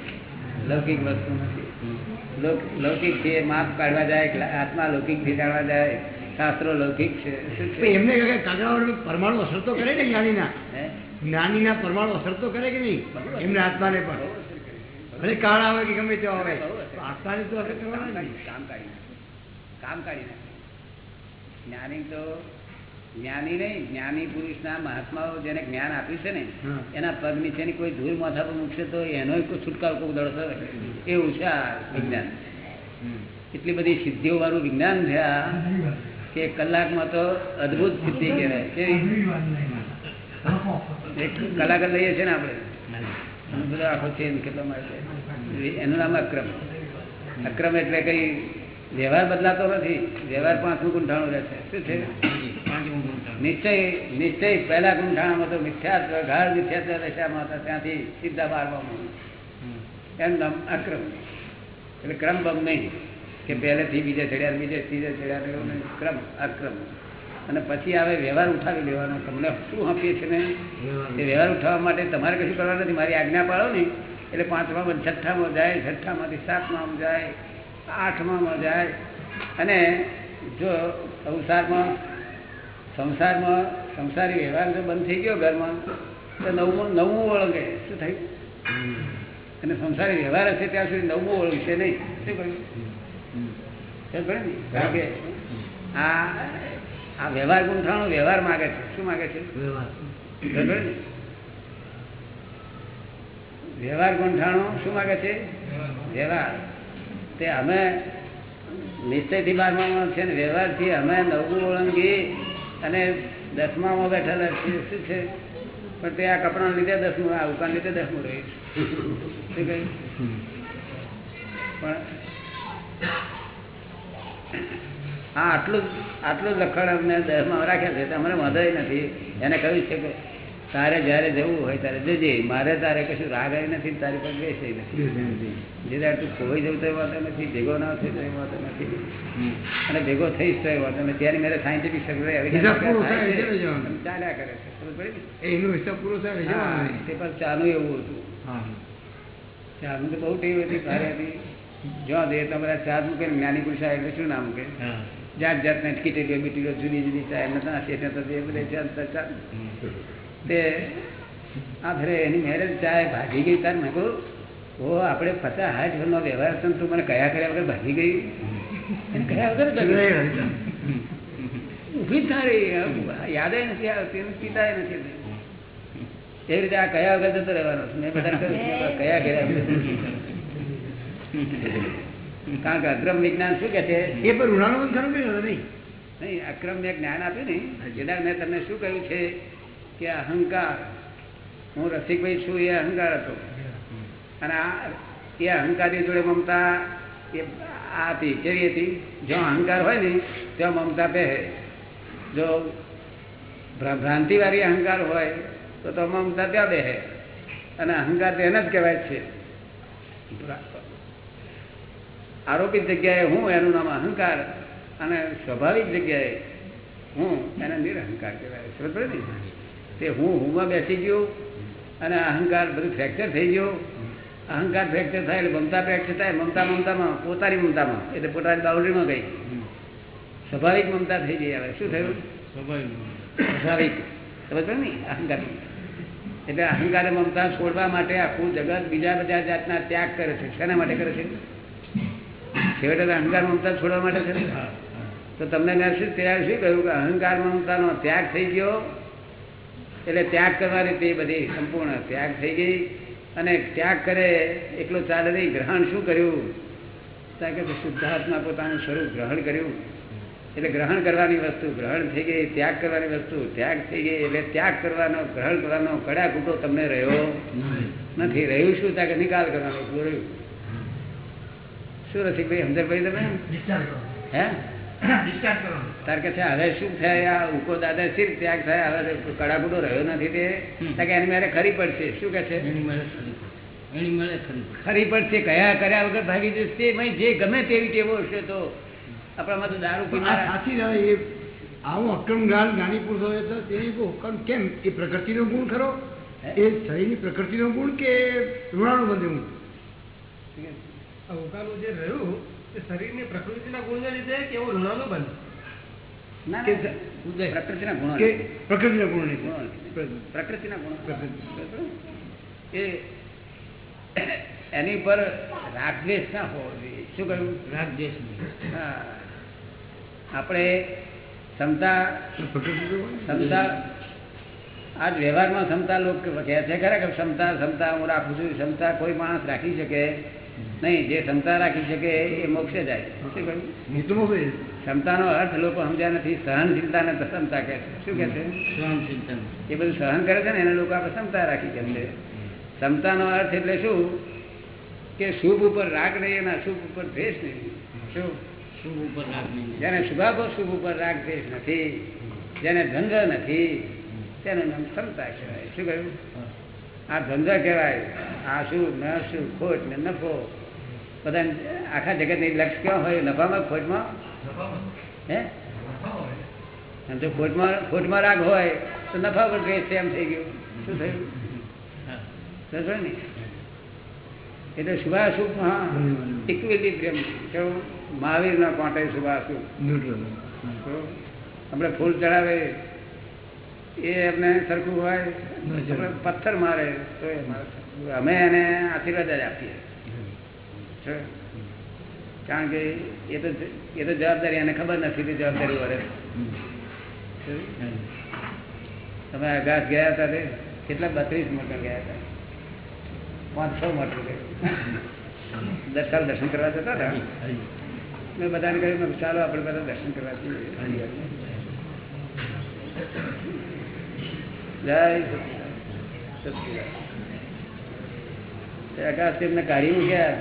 લૌકિક વસ્તુ નથી. લૌકિક છે માપ કાઢવા જાય આત્મા લૌકિકથી કાઢવા જાય. શાસ્ત્રો લૌકિક છે. એમને કાગડાવાળો પરમાણુ અસર તો કરે ને જ્ઞાનીના? જ્ઞાનીના પરમાણુ અસર તો કરે કે નહીં? એમને આત્માને પણ. ભલે કાળ આવે કે ગમે તે આવે. તો આત્માને તો અસર કરવાના કામ કાઢી નાખે. કામ કાઢી નાખે. જ્ઞાની તો જ્ઞાની નહીં જ્ઞાની પુરુષના મહાત્માઓ જેને જ્ઞાન આપ્યું છે ને એના પગ નીચેની કોઈ ધૂળ માથા પર મૂકશે તો એનો છુટકારો કોઈ દળશે એવું છે આ વિજ્ઞાન. એટલી બધી સિદ્ધિઓ વાળું વિજ્ઞાન છે આ કે કલાકમાં તો અદભુત સિદ્ધિ કહેવાય. કેવી? એક કલાક લઈએ છીએ ને આપણે. બધો આખો ચેન્જ કેટલો છે? એનું નામ અક્રમ. અક્રમ એટલે કઈ વ્યવહાર બદલાતો નથી. વ્યવહાર પાંચમું ગુંઠાણું રહેશે શું છે? નિશ્ચય નિશ્ચય પહેલા ગુંઠાણામાં તો મિથ્યા ગાઢ મિથ્યા દશામાં હતા. ત્યાંથી સીધા બારવામાં એમ નામ અક્રમ. એટલે ક્રમ બમ નહીં કે પહેલેથી બીજે ચડ્યા બીજે, ત્રીજે ચડ્યા એવું ક્રમ, અક્રમ. અને પછી આવે વ્યવહાર ઉઠાવી લેવાનો. તમને શું આપીએ છીએ ને? વ્યવહાર ઉઠાવવા માટે તમારે કશું કરવાનું નથી. મારી આજ્ઞા પાડો ને. એટલે પાંચમામાં છઠ્ઠામાં જાય, છઠ્ઠામાંથી સાતમામાં જાય. આઠમામાં જાય. અને જો સંસારમાં સંસારમાં સંસારી વ્યવહાર જો બંધ થઈ ગયો ઘરમાં. તો નવમું નવમું ઓળખે શું થયું? અને સંસારી વ્યવહાર હશે ત્યાં સુધી નવમું ઓળખશે નહીં. શું કહ્યું? કારણ કે આ આ વ્યવહાર ગુંઠાણો વ્યવહાર માગે છે. શું માગે છે? વ્યવહાર? વ્યવહાર ગુંઠાણો શું માગે છે? વ્યવહાર. તે અમે નિશ્ચયથી બારમામાં છે ને, વ્યવહારથી અમે નવમું ઓળંગી અને દસમામાં બેઠેલા છીએ. શું છે? પણ તે આ કપડાના લીધે દસમું, આ ઉકાન લીધે દસમું રહી શું કહ્યું? પણ હા આટલું આટલું લખણ અમને દસમાં રાખ્યા છે અમને વાંધો નથી. એને કહ્યું છે કે તારે જયારે જવું હોય ત્યારે જજે મારે તારે કશું રાગ આવી નથી તારી પર બેસે નથી. જે તું ખોવાઈ જવું તો વાતો નથી ભેગો ના થઈ તો વાતો નથી. અને ભેગો થઈ તો વાતો નથી. ત્યારે મેરે સાયન્ટિફિક સગવડ આવી થાય થાય. ચાલ્યા કરે છે? એનો હિસાબ પૂરો થાય. તે પણ ચાનું એવું હતું. ચાલુ તો બહુ ટેવ હતી ભારે હતી. જો દે તમારા ચાર મૂકે જ્ઞાની પુરુષ એટલે શું નામ મૂકે? હા. જાત જાતને કીટેલીઓ બીટીલીઓ જુદી જુદી ચા એમને તે શેઠ તો એ બધે જાત જાત ચા તે આ ફરે એની મેરેજ ચા ભાગી ગઈ તાર. મેં કહું ઓ આપણે પચાસ હાથ વર્ષનો વ્યવહાર છે તું મને કયા કર્યા વગર ભાગી ગઈ? એને કયા વગર ઊભી. જ ના રહી યાદ નથી આવતી પિતા નથી. એવી રીતે આ કયા વગર જતો રહેવાનો મેં બધા કયા કર્યા કારણ કે અક્રમ વિજ્ઞાન શું કે છે? એ પર ઋણાનું ખરું કે નહીં? નહીં અક્રમ મેં જ્ઞાન આપ્યું ને જેના મેં તમને શું કહ્યું છે? કે અહંકાર. હું રસિકભાઈ છું, એ અહંકાર હતો. અને આ, એ અહંકારની જોડે મમતા એ આ હતી, કેવી હતી? જો અહંકાર હોય ને ત્યાં મમતા પહે જો ભ્રા- ભ્રાંતિવાળી અહંકાર હોય, તો તો મમતા ત્યાં બેહે. અને અહંકાર તો એને જ કહેવાય છે. આરોપિત જગ્યાએ હું એનું નામ અહંકાર અને સ્વાભાવિક જગ્યાએ હું એને નિરહંકાર કહેવાય. સમજ ને? તે હું હુંમાં બેસી ગયો અને અહંકાર બધું ફ્રેક્ચર થઈ ગયો. અહંકાર ફ્રેક્ચર થાય એટલે મમતા ફ્રેક્ચર થાય મમતા મમતામાં પોતાની મમતામાં એટલે પોતાની બાઉન્ડ્રીમાં ગઈ. સ્વાભાવિક મમતા થઈ ગઈ હવે. શું થયું? સ્વાભાવિક સમજ ને? અહંકાર એટલે અહંકારે મમતા છોડવા માટે આખું જગત બીજા બધા જાતના ત્યાગ કરે છે. શેના માટે કરે છે? છેવટે અહંકાર મમતા છોડવા માટે છે ને? તો તમને મેં શું ત્યારે શું કહ્યું? કે અહંકાર મમતાનો ત્યાગ થઈ ગયો એટલે ત્યાગ કરવાની તે બધી સંપૂર્ણ ત્યાગ થઈ ગઈ. અને ત્યાગ કરે એટલું ચાલે નહીં. ગ્રહણ શું કર્યું? ત્યાં કે શુદ્ધાત્મા પોતાનું સ્વરૂપ ગ્રહણ કર્યું. એટલે ગ્રહણ કરવાની વસ્તુ ગ્રહણ થઈ ગઈ ત્યાગ કરવાની વસ્તુ ત્યાગ થઈ ગઈ. એટલે ત્યાગ કરવાનો ગ્રહણ કરવાનો કડા કૂટો તમને રહ્યો નથી. રહ્યું શું? ત્યાં કે નિકાલ કરવાનો. એટલું રહ્યું? શું રસિકભાઈ સમજણ ભાઈ તમે? હે? તાર કે છે હવે શું થાય આ ઉકો દાદા શી ત્યાગ થાય? હવે કડાકૂટો રહ્યો નથી તે. કે એની મારે ખરી પડશે. શું કે છે? એની મળે ખરી ખરી પડશે. કયા કર્યા વગર ભાગી જશે તે ભાઈ જે ગમે તેવી ટેવો હશે તો. આપણામાં તો દારૂ પીનારા સાચી એ આવું અક્રમ જ્ઞાન જ્ઞાની પુરુષ હોય તો તેની હુકમ કેમ? એ પ્રકૃતિનો ગુણ ખરો? એ શરીરની પ્રકૃતિનો ગુણ કે ઋણાનું બંધ ગુણ? જે રહ્યું શરીરની પ્રકૃતિના ગુણને લીધે કે એવું ઋણાનું બંધ ના કે ના, ઉદય. પ્રકૃતિના ગુણો પ્રકૃતિના ગુણો પ્રકૃતિના ગુણો એ એની પર રાગદ્વેષ ના હોવો જોઈએ. શું કહ્યું? રાગદ્વેષ હા. આપણે ક્ષમતા ક્ષમતા આજ વ્યવહારમાં ક્ષમતા લોકો કહે છે ખરા કે ક્ષમતા ક્ષમતા હું રાખું છું. ક્ષમતા કોઈ માણસ રાખી શકે નહીં જે ક્ષમતા રાખી શકે એ મોક્ષે જાય. શું કહ્યું. ક્ષમતાનો અર્થ લોકો સમજ્યા નથી સહનશીલતા ને ક્ષમતા કહે છે. શું કહે છે? એ બધું સહન કરે છે ને એને લોકો આપણે ક્ષમતા રાખી કે છે ક્ષમતાનો અર્થ એટલે શું? કે શુભ ઉપર રાગ નહીં અને અશુભ ઉપર દ્વેષ નહીં. શું? શુભ ઉપર રાગ નહીં. જેને શુભાભો શુભ ઉપર રાગ દ્વેષ નથી. જેને ધંધ નથી તેનું નામ ક્ષમતા કહેવાય. શું કહ્યું? આ ધંધો કહેવાય. આ શું ન શું ખોટ ને નફો. બધા આખા જગતની લક્ષ્ય ક્યાં હોય? નફામાં ખોટમાં? હે? જો ખોટમાં ખોટમાં રાગ હોય તો નફા પર છે એમ થઈ ગયું. શું થયું? ને? એટલે શુભાશુભ હા ઇક્વિટી પ્રેમ. કેવું? મહાવીરના કોંટે શુભાશુભ આપણે ફૂલ ચડાવે. એ એમને સરખું હોય પથ્થર મારે તો અમે એને આશીર્વાદ જ આપીએ. કારણ કે એ તો એ તો જવાબદારી એને ખબર નથી તે જવાબદારી વરે તમે આકાશ ગયા હતા તે? કેટલા બત્રીસ મોટર ગયા હતા? પાંચ છ મોટર દસ સાલ દર્શન કરવા જતા હતા? મેં બધાને કહ્યું ચાલો આપણે બધા દર્શન કરવા જઈએ. જય આકાશ તેમને કાઢી મૂક્યા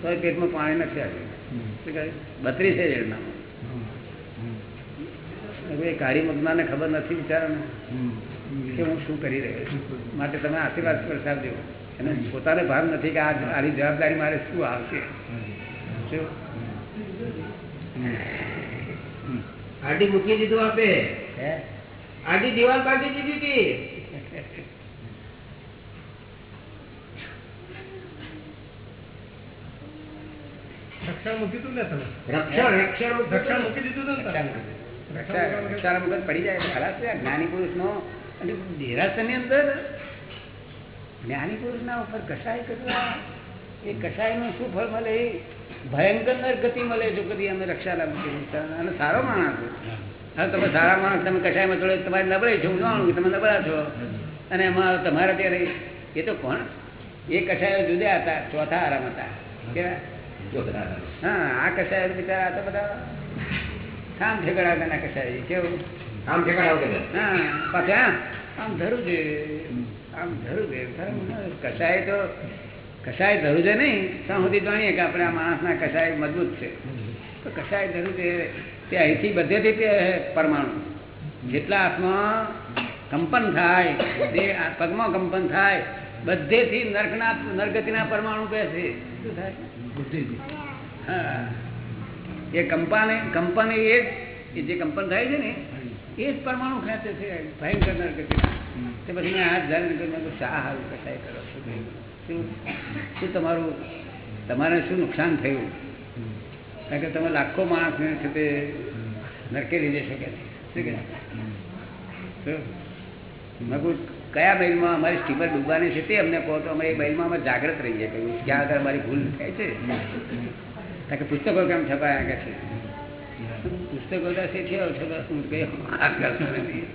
તો પેટમાં પાણી નથી આવ્યું. કહ્યું? બત્રીસે એ કાળી મગનાને ખબર નથી બિચારાને કે હું શું કરી રહ્યો છું. માટે તમે આશીર્વાદ પ્રસાદજો. એને પોતાને ભાન નથી કે આની જવાબદારી મારે શું આવશે. આડી મૂકી દીધું આપે. હે? આડી દિવાલ બાંધી દીધી હતી રક્ષણ મૂકી દીધું ને તમે? રક્ષણ રક્ષણ રક્ષણ મૂકી દીધું હતું ને તમે? રક્ષા- રક્ષાના મગજ પડી જાય ખલાસ છે. જ્ઞાની અને દેરાસરની અંદર જ્ઞાની પુરુષના ઉપર કસાય કરવા એ કસાયનું શું ફળ મળે? એ ભયંકર ગતિ મળે જો કદી અમે રક્ષા મૂકી અને સારો માણસ હવે તમે સારા માણસ તમે કશાયમાં થોડે તમારે નબળે છે હું જાણું તમે નબળા છો. અને એમાં તમારા ત્યારે એ તો કોણ? એ કશાયો જુદા હતા ચોથા આરામ હતા. કેવા. હા આ કશાયો બિચારા હતા બધા. કામ ઠેકડા કસાય કેવું? આમ ઠેકડા હા પાછા આમ ધરું છે આમ ધરું છે કશાય તો કશાય ધરું છે નહીં. ત્યાં સુધી જાણીએ કે આપણે આ માણસના કશાય મજબૂત છે. તો કશાય ધરું છે તે અહીંથી બધેથી તે પરમાણુ. જેટલા હાથમાં કંપન થાય તે પગમાં કંપન થાય બધેથી નર્કના નરગતિના પરમાણુ કહે છે. શું થાય. એ કંપાને કંપન એ જ જે કંપન થાય છે ને એ જ પરમાણુ ખેંચે છે ભયંકર નરગતિના. તે પછી મેં હાથ ધારણ કરીને શા હાલ કસાય કરો શું? શું તમારું તમારે શું નુકસાન થયું? કારણ કે તમે લાખો માણસને છે તે નરકે લીધે શકે છે શું કહ્યું કયા મહિલમાં અમારી સ્ટીમર ડૂબવાની છે તે અમને કહો તો અમે એ મહિલમાં અમે જાગૃત રહીએ. કહ્યું ક્યાં આગળ અમારી ભૂલ થાય છે? કારણ કે પુસ્તકો કેમ છપાયા કે છે? પુસ્તકો છો બસ હું કઈ આ કરતો નથી.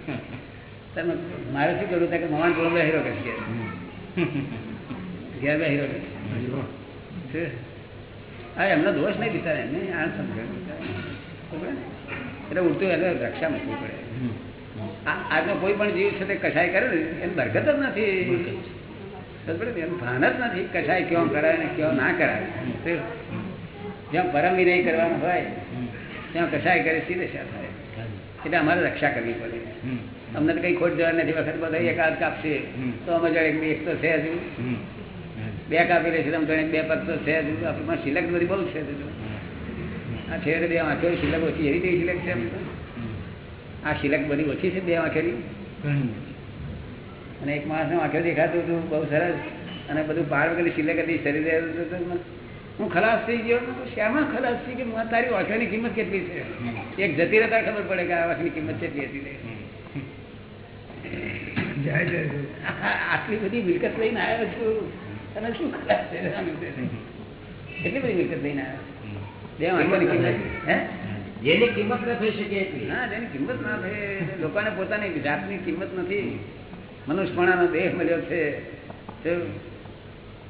તમે મારે શું કરવું? કે મવાન જોડે હીરો કે છે. ઘેર હીરો કે છે. હા એમનો દોષ નહીં બિચારા એમને આ સમજણ. એટલે ઉડતું એટલે રક્ષા મૂકવી પડે. આ- આજનો કોઈ પણ જીવ છે તે કસાય કરે ને એમ બરકત જ નથી? એનું ભાન જ નથી કસાય ક્યાં કરાય ને ક્યાં ના કરાય. જ્યાં પરમ વિનય કરવાનો હોય ત્યાં કસાય કરે સીધે શા થાય? એટલે અમારે રક્ષા કરવી પડે. અમને તો કઈ ખોટ જવા નથી. વખત બધા એકાદ કાપશે. તો અમે એક તો છે હજુ બે કાપી લઈશું તમે બે પગ તો છે આપણી સિલેક્ટ બધી બહુ છે આ છેવટે બે આંખો સિલેક્ટ ઓછી એવી કઈ સિલેક્ટ છે આ સિલેક્ટ બધી ઓછી છે બે આંખેની અને એક માણસને આંખે દેખાતું હતું બહુ સરસ. અને બધું પાર વગેરે સિલેક્ટ હતી શરીરે હું ખલાસ થઈ ગયો. શ્યામાં ખલાસ થઈ કે તારી આંખોની કિંમત કેટલી છે? એક જતી રહેતા ખબર પડે કે આ વાંખની કિંમત કેટલી હતી. આટલી બધી મિલકત લઈને આવ્યો છું. અને શું ખરાબ છે? એટલી બધી મિલકત લઈને આવ્યો? જેની કિંમત ન થઈ શકે એટલી. ના જેની કિંમત ના થાય લોકોને પોતાની જાતની કિંમત નથી. મનુષ્યપણાનો દેહ મળ્યો છે.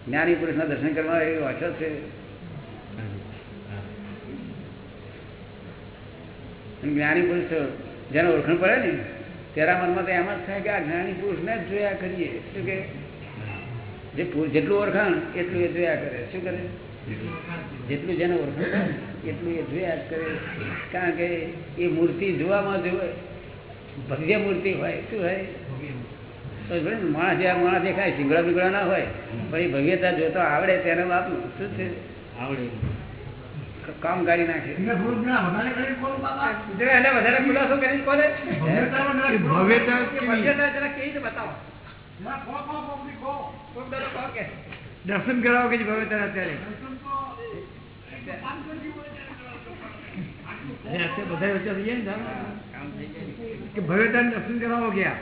જ્ઞાની પુરુષના દર્શન કરવા એ વાંચો છે. જ્ઞાની પુરુષ જેને ઓળખણ પડે ને તેરા મનમાં તો એમ જ થાય કે આ જ્ઞાની પુરુષને જ જોયા કરીએ. શું કે? જે જેટલું ઓળખાણ એટલું એ જોયા કરે. શું કરે? જેટલું જેને ઓળખાણ એટલું એ જોયા કરે. કારણ કે એ મૂર્તિ જોવામાં જોવે ભવ્ય મૂર્તિ હોય. શું હોય? તો માણસ જેવા માણસ દેખાય સિંગડા બીંગડા ના હોય પણ એ ભવ્યતા જોતો આવડે તેને બાપનું શું છે? આવડે. કામ કાઢી નાખે. વધારે ખુલાસો કરીને કોને? ભવ્યતા? કેવી રીતે બતાવો? દર્શન કરાવો કે ભવ્યતા અત્યારે? અત્યારે બધા વચ્ચે થઈ જાય ને. કે દર્શન કરાવો ગયા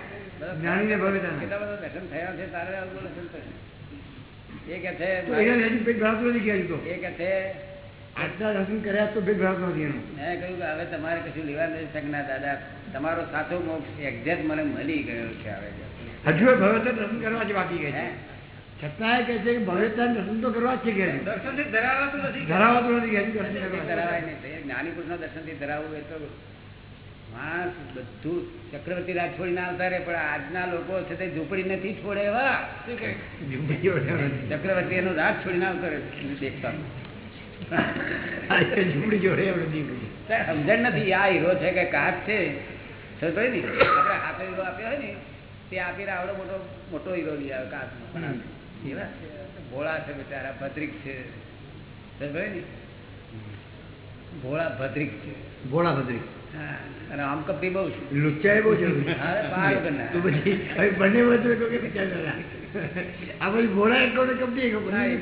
જ્ઞાનીને ભવ્યતાને કેટલા બધા દર્શન થયા છે તારે આવું છે ને? એ કે છે છે દર્શન કર્યા તો પેટ ભરાતું નથી એનું. મેં કહ્યું કે હવે તમારે કશું લેવા નથી શકના દાદા. તમારો સાચો મોક્ષ એક્ઝેક્ટ મને મળી ગયો છે હવે. હજુ ભવ્યતા દર્શન કરવા જ બાકી કહે છે. છતાંય કે છે કે ભવ્યતા દર્શન તો કરવા જ છે કે દર્શનથી ધરાવાતું નથી. ધરાવાતું નથી કે દર્શન ધરાવાય નહીં. તો એ જ્ઞાની પુરુષના ધરાવવું એ તો માણસ બધું ચક્રવર્તી રાજ છોડીને આવતા રે પણ આજના લોકો છે તે ઝૂંપડી નથી છોડે એવા. ચક્રવર્તી એનો રાજ છોડીને આવતા રહે દેખતા ઝૂંપડી જોડે સમજણ નથી. આ હીરો છે કે કાચ છે? ને? આપણે હાથે હીરો આપ્યો હોય ને તે આપીને આવડો મોટો મોટો હીરો લઈ આવે કાચમાં પણ એવા? ભોળા છે બિચારા ભદ્રિક છે. ને? ભોળા ભદ્રિક છે. ભોળા ભદ્રિક. હા અને આમ કપટી બહુ છે. લુચ્ચાએ બહુ છે. તો પછી હવે બંને વચ્ચે કે. આ પછી ભોળા એક કપટી ભગવાન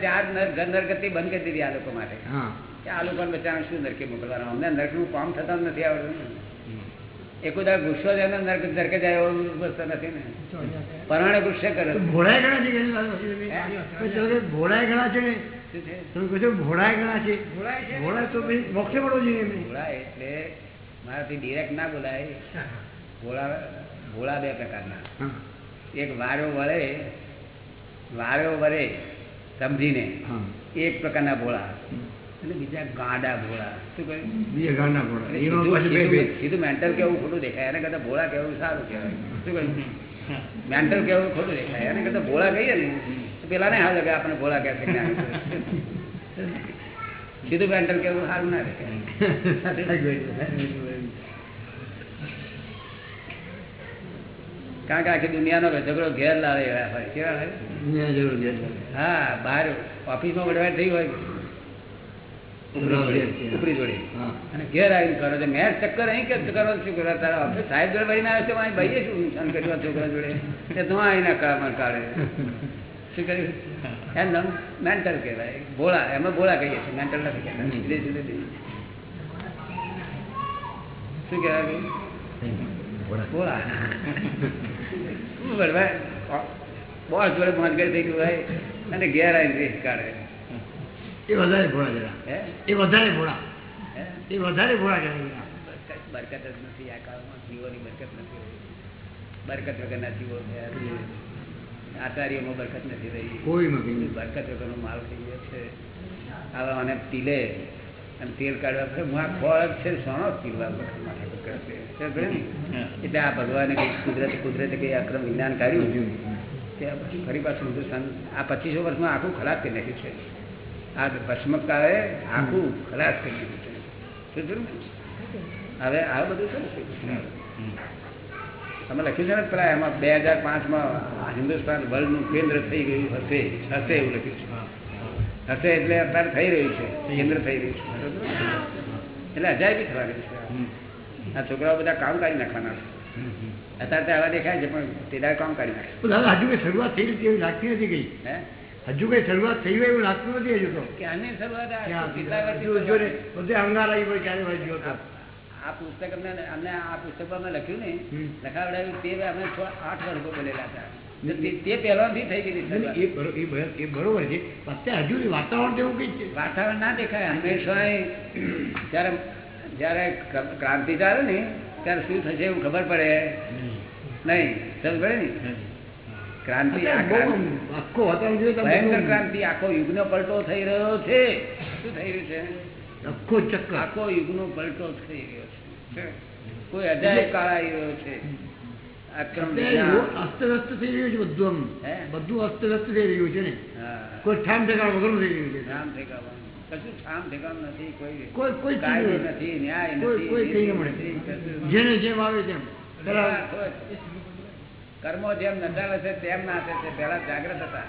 ચાર નર નરગતિ બંધ કરી દીધી આ લોકો માટે. આ લોકો બચારાને શું નરકે મોકલવાનું? અમને નરકનું કામ થતા નથી આવડતું ને. એ ગુસ્સો એનો નરક નરકે જાય એવું વસ્તુ નથી ને. પરાણે ગુસ્સે કરે. ભોળાય ગણા ઘણા છે ભોળાય ઘણા છે ને છે? ઘણા છે. છે? તો પછી મોક્ષે મળવો જોઈએ એટલે મારાથી ડિરેક્ટ ના બોલાય. ભોળા ભોળા બે પ્રકારના. એક વારો વળે વાર્યો વળે સમજીને એક પ્રકારના ભોળા. અને બીજા ગાંડા ભોળા. શું કહ્યું બીજા ઘરના ભોળા. સીધું- મેન્ટલ કેવું ખોટું દેખાય. એના કરતા ભોળા કેવું સારું કહેવાય. શું કહ્યું મેન્ટલ કેવું ખોટું દેખાય. એના કરતા ભોળા કહીએ ને. પેલા ને હા લાગે આપણે ભોળા કહે સીધું મેન્ટલ કેવું સારું ના દેખાય. કારણ કે આખી દુનિયાનો ઝઘડો ઘેર લાવે એવા હોય. કેવા હોય. હા બહાર ઓફિસમાં વડવાટ થઈ હોય. ઉપરી જોડે. અને ઘેર આવીને કરો. છો મેં ચક્કર અહીં કે કરો? શું કરો? તારા ઓફિસ સાહેબ જોડે વળીને આવ્યો છે અહીં ભાઈએ શું નુકસાન કર્યું છોકરા જોડે? તે તું આવીને કામણ કાઢે શું કર્યું? એમ નામ મેન્ટલ કહેવાય. ભોળા એમાં ભોળા કહીએ છીએ. મેન્ટલ નથી કહેતા. જુદે જુદે જુદે. શું કહેવાય ભોળા. શું જોડે મોજગર થઈ ગયું હોય અને ઘેર આવીને રેસ કાઢે. એ વધારે ભોળા જરા. હે? એ વધારે ભોળા. હે? એ વધારે ભોળા જરા બરકત બરકત જ નથી આ કાળમાં જીવોની બરકત નથી બરકત વગરના જીવો આચાર્યોમાં બરકત નથી રહી. કોઈ નથી. બરકત વગરનો માલ થઈ ગયો છે. આવા મને પીલે અને તેલ કાઢવા પડે. હું આ ખોળ છે સોનો પીવા? એટલે આ ભગવાને કઈ કુદરત કુદરતે કઈ અક્રમ વિજ્ઞાન કાઢ્યું? કે ફરી પાછું હિન્દુસ્તાન આ પચીસો વર્ષમાં આખું ખરાબ કરી નાખ્યું છે. આ ભસ્મકાળે આખું ખલાસ કરી દીધું છે. હવે આ બધું શું ને તમે લખ્યું છે ને પેલા એમાં બે હજાર પાંચમાં હિન્દુસ્તાન વર્લ્ડનું કેન્દ્ર થઈ ગયું હશે હશે એવું લખ્યું છે. હશે એટલે અત્યારે થઈ રહ્યું છે કેન્દ્ર થઈ રહ્યું છે. એટલે અજાયબી થવાની છે. આ છોકરાઓ બધા કામ કાઢી નાખવાના છે. અત્યારે તો આવા દેખાય છે પણ તે કામ કાઢી નાખે શરૂઆત થઈ હતી એવી લાગતી નથી ગઈ હે? હજુ કઈ શરૂઆત થઈ હોય એવું લાગતું નથી હજુ તો. કે આની શરૂઆત બધે અંગાર આવી હોય ક્યારે વાંચ્યો હતો આ પુસ્તક અમને અમને આ પુસ્તકમાં અમે લખ્યું ને. લખાવડાવ્યું તે અમે આઠ વર્ષો બોલેલા હતા. તે- પહેલાથી થઈ ગયેલી એ બરો- એ બરો- એ બરોબર છે. અત્યારે હજુ વાતાવરણ જેવું કઈ છે. વાતાવરણ ના દેખાય. હંમેશા જ્યારે જ્યારે ક્ર- ક્રાંતિ ચાલે ને ત્યારે શું થશે એવું ખબર પડે? નહીં. સમજ પડે ને? ક્રાંતિ આખો ભયંકર ક્રાંતિ આખો યુગનો પલટો થઈ રહ્યો છે. શું થઈ રહ્યું છે? આખો ચક્કર. આખો યુગનો પલટો થઈ રહ્યો છે. કોઈ અજાય કાળ આવી રહ્યો છે. અસ્તવ્યસ્ત થઈ રહ્યું બધું અસ્તવ્યસ્ત થઈ રહ્યું છે ને. કોઈ ઠામ ઠેકાણ વગરનું થઈ રહ્યું છે. ઠામ ઠેકાવાનું. કશું ઠામ ઠેકાણું નથી કોઈ કોઈ કોઈ કાયદો નથી. ન્યાય નથી કોઈ કઈ ન. જેને જેમ આવે તેમ. કર્મો જેમ નચાવે છે તેમ નાચે છે. પેલા જાગ્રત હતા.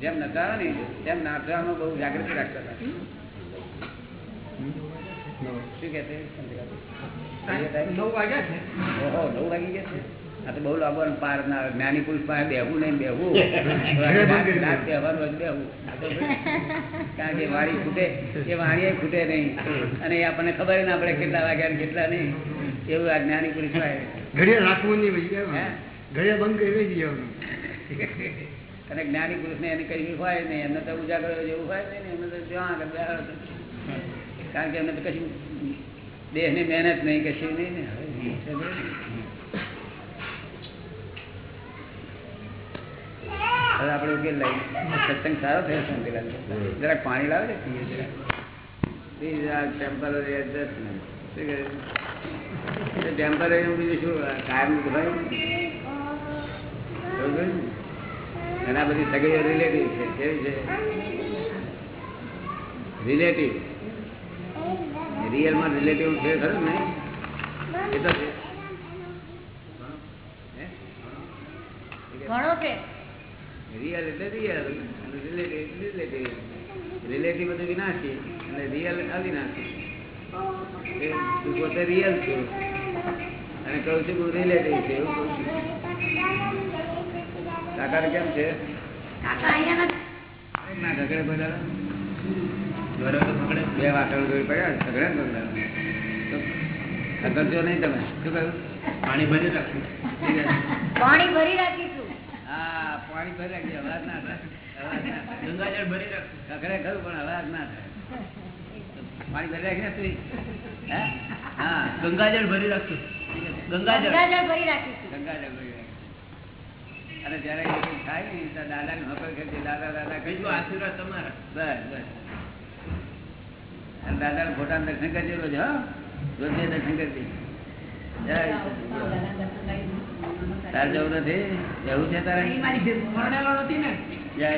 જેમ નચાવે ને તેમ નાચવાનું બહુ જાગૃતિ રાખતા હતા. શું કે નવ વાગ્યા છે. ઓહો નવ વાગી ગયા છે. આ તો બહુ લાંબો પાર ના જ્ઞાની પુરુષ પાસે બેહવું નહીં બેહવું. બેહવાનું કારણ કે વાણી ખૂટે. એ વાણીએ ખૂટે નહીં. અને એ આપણને ખબર ના પડે કેટલા વાગ્યા ને કેટલા નહીં. એવું આ જ્ઞાની પુરુષ પાસે. ઘડિયાળ રાખવું નહીં કેમ? બંધ કરી રહી અને જ્ઞાની પુરુષને એને કઈ હોય નહીં એમને તો ઉજાગર જેવું હોય નહીં એમને તો જ્યાં આગળ કારણ કે એમને તો કશું દેહની મહેનત નહીં, કશું નહીં ને. હવે આપણે ઉકેલ લઈ સત્સંગ સારો થયો શાંતિલાલ જરાક પાણી લાવે પીએ જરાક? એટલે નું. બીજું શું, આ કાયમનું તો હોય ને. બરોબર ને? અને આ બધી સગીઓ રિલેટિવ છે કેવી છે? રિલેટિવ રિયલમાં રિલેટિવ છે ખરું ને એ તો છે. ઘણો છે રિયલ એટલે રિયલ અને રિલેટિવ રિલેટિવ રિલેટિવ બધું વિનાશી અને રિયલ અવિનાશી. પોતે રિયલ છું. અને કહું છું હું રિલેટિવ છે એવું કહું છું. કાકા કેમ છે? કાકા અહીંયા નથી. ના ઝઘડે બધા બે વાસણ જોઈ પડ્યા ઝઘડે ને બધા ઝઘડજો નહીં તમે. શું કહ્યું? પાણી ભરી રાખવું પાણી ભરી રાખીશું. હા પાણી ભરી રાખી અવાજ ના થાય. ગંગાજળ ભરી રાખવું ઝઘડે ખરું પણ અવાજ ના થાય. પાણી ભરી રાખી તું? હે? ગંગાજળ ભરી રાખશું ગંગાજળ. ગંગાજળ ભરી રાખીશું. ગંગાજળ ભરી અને જયારે થાય ને ત્યારે દાદા ને હકલ કે દાદા દાદા કઈ આશીર્વાદ તમારા. બસ બસ. અને દાદાને ફોટા દર્શન કરજે રોજ હા? રોજે દર્શન કરજે. તારે જવું નથી? જવું છે તારે? ભણેલો નથી ને? જય.